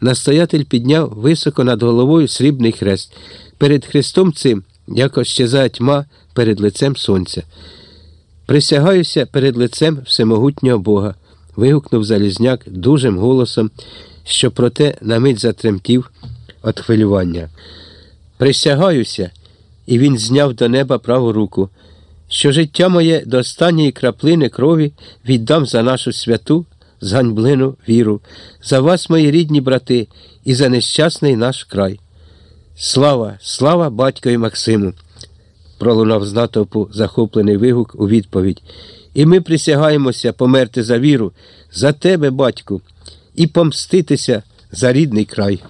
Настоятель підняв високо над головою срібний хрест. Перед хрестом цим, як ощезає тьма перед лицем сонця. Присягаюся перед лицем всемогутнього Бога. вигукнув Залізняк дужим голосом, що проте на мить затремтів від хвилювання. Присягаюся, і він зняв до неба праву руку, що життя моє до останньої краплини крові віддам за нашу святу, зганьблену віру, за вас, мої рідні брати, і за нещасний наш край. Слава, слава батькові Максиму! пролунав з натовпу захоплений вигук у відповідь. І ми присягаємося померти за віру, за тебе, батьку, і помститися за рідний край.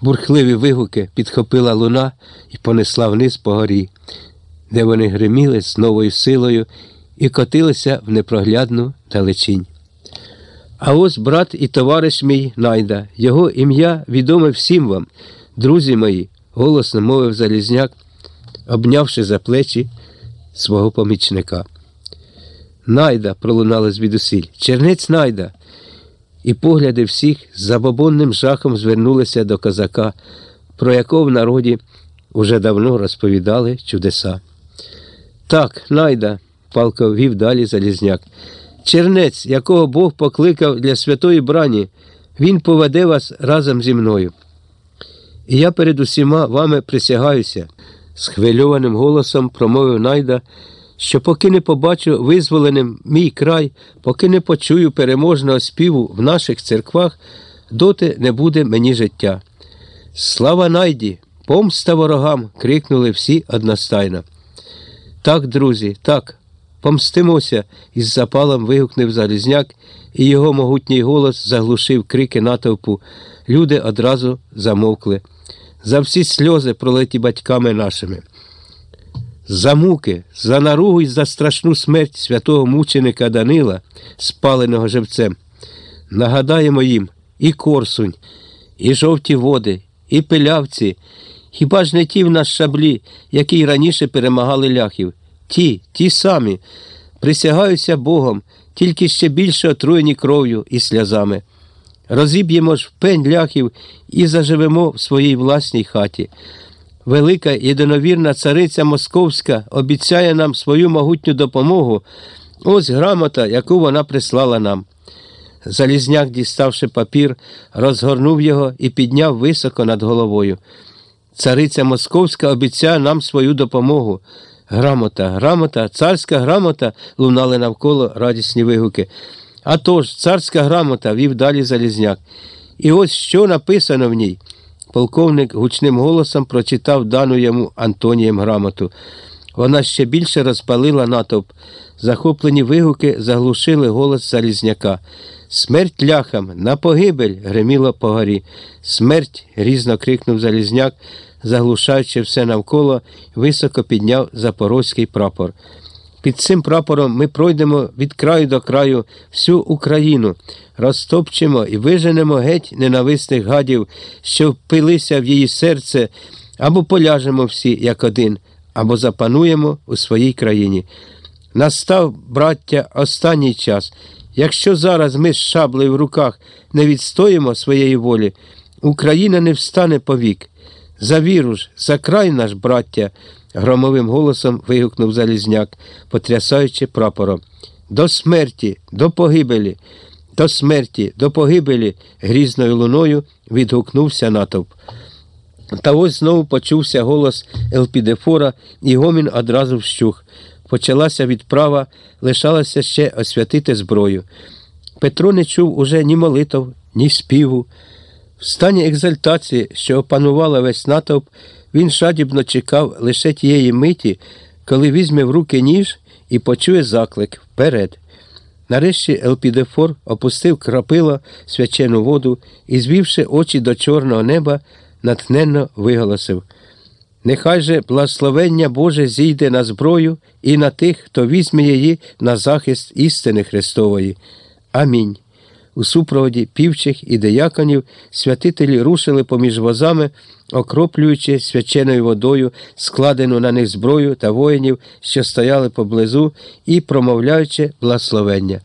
Бурхливі вигуки підхопила луна і понесла вниз по горі, де вони гриміли з новою силою і котилися в непроглядну далечінь. А ось брат і товариш мій найда, його ім'я відоме всім вам, друзі мої, голосно мовив Залізняк, обнявши за плечі свого помічника. Найда пролунало звідусіль, чернець найда. І погляди всіх забобонним жахом звернулися до козака, про якого в народі уже давно розповідали чудеса. Так, найда, палко вів далі Залізняк. Чернець, якого Бог покликав для святої брані, він поведе вас разом зі мною. І я перед усіма вами присягаюся, схвильованим голосом промовив найда що поки не побачу визволеним мій край, поки не почую переможного співу в наших церквах, доти не буде мені життя. Слава найді, помста ворогам! крикнули всі одностайно. Так, друзі, так, помстимося, із запалом вигукнув Залізняк, і його могутній голос заглушив крики натовпу. Люди одразу замовкли. За всі сльози пролеті батьками нашими за муки, за наругу й за страшну смерть святого мученика Данила, спаленого живцем. Нагадаємо їм і Корсунь, і жовті води, і пилявці, хіба ж не ті в нас шаблі, які й раніше перемагали ляхів? Ті, ті самі, присягаюся Богом, тільки ще більше отруєні кров'ю і сльозами. Розіб'ємо ж пень ляхів і заживемо в своїй власній хаті. Велика єдиновірна цариця Московська обіцяє нам свою могутню допомогу. Ось грамота, яку вона прислала нам. Залізняк, діставши папір, розгорнув його і підняв високо над головою. Цариця Московська обіцяє нам свою допомогу. Грамота, грамота, царська грамота лунали навколо радісні вигуки. А тож, царська грамота вів далі Залізняк. І ось що написано в ній. Полковник гучним голосом прочитав дану йому Антонієм грамоту. Вона ще більше розпалила натовп. Захоплені вигуки заглушили голос Залізняка. Смерть ляхам, на погибель! гриміло по горі. Смерть! грізно крикнув Залізняк, заглушаючи все навколо, високо підняв запорозький прапор. Під цим прапором ми пройдемо від краю до краю всю Україну, розтопчемо і виженемо геть ненависних гадів, що впилися в її серце, або поляжемо всі як один, або запануємо у своїй країні. Настав, браття, останній час. Якщо зараз ми з шаблею в руках не відстоїмо своєї волі, Україна не встане повік. За віру ж, за край наш, браття громовим голосом вигукнув Залізняк, потрясаючи прапором. До смерті, до погибелі, до смерті, до погибелі, грізною луною відгукнувся натовп. Та ось знову почувся голос Елпідефора, і гомін одразу вщух. Почалася відправа, лишалося ще освятити зброю. Петро не чув уже ні молитов, ні співу. В стані екзальтації, що опанувала весь натовп, він шадібно чекав лише тієї миті, коли візьме в руки ніж і почує заклик вперед. Нарешті Елпідефор опустив крапило свячену воду і, звівши очі до чорного неба, натхненно виголосив Нехай же благословення Боже зійде на зброю і на тих, хто візьме її на захист істини Христової. Амінь. У супроводі півчих і деяконів святителі рушили поміж возами, окроплюючи свяченою водою складену на них зброю та воїнів, що стояли поблизу, і промовляючи благословення.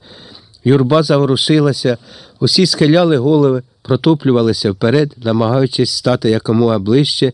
Юрба заворушилася, усі схиляли голови, протоплювалися вперед, намагаючись стати якомога ближче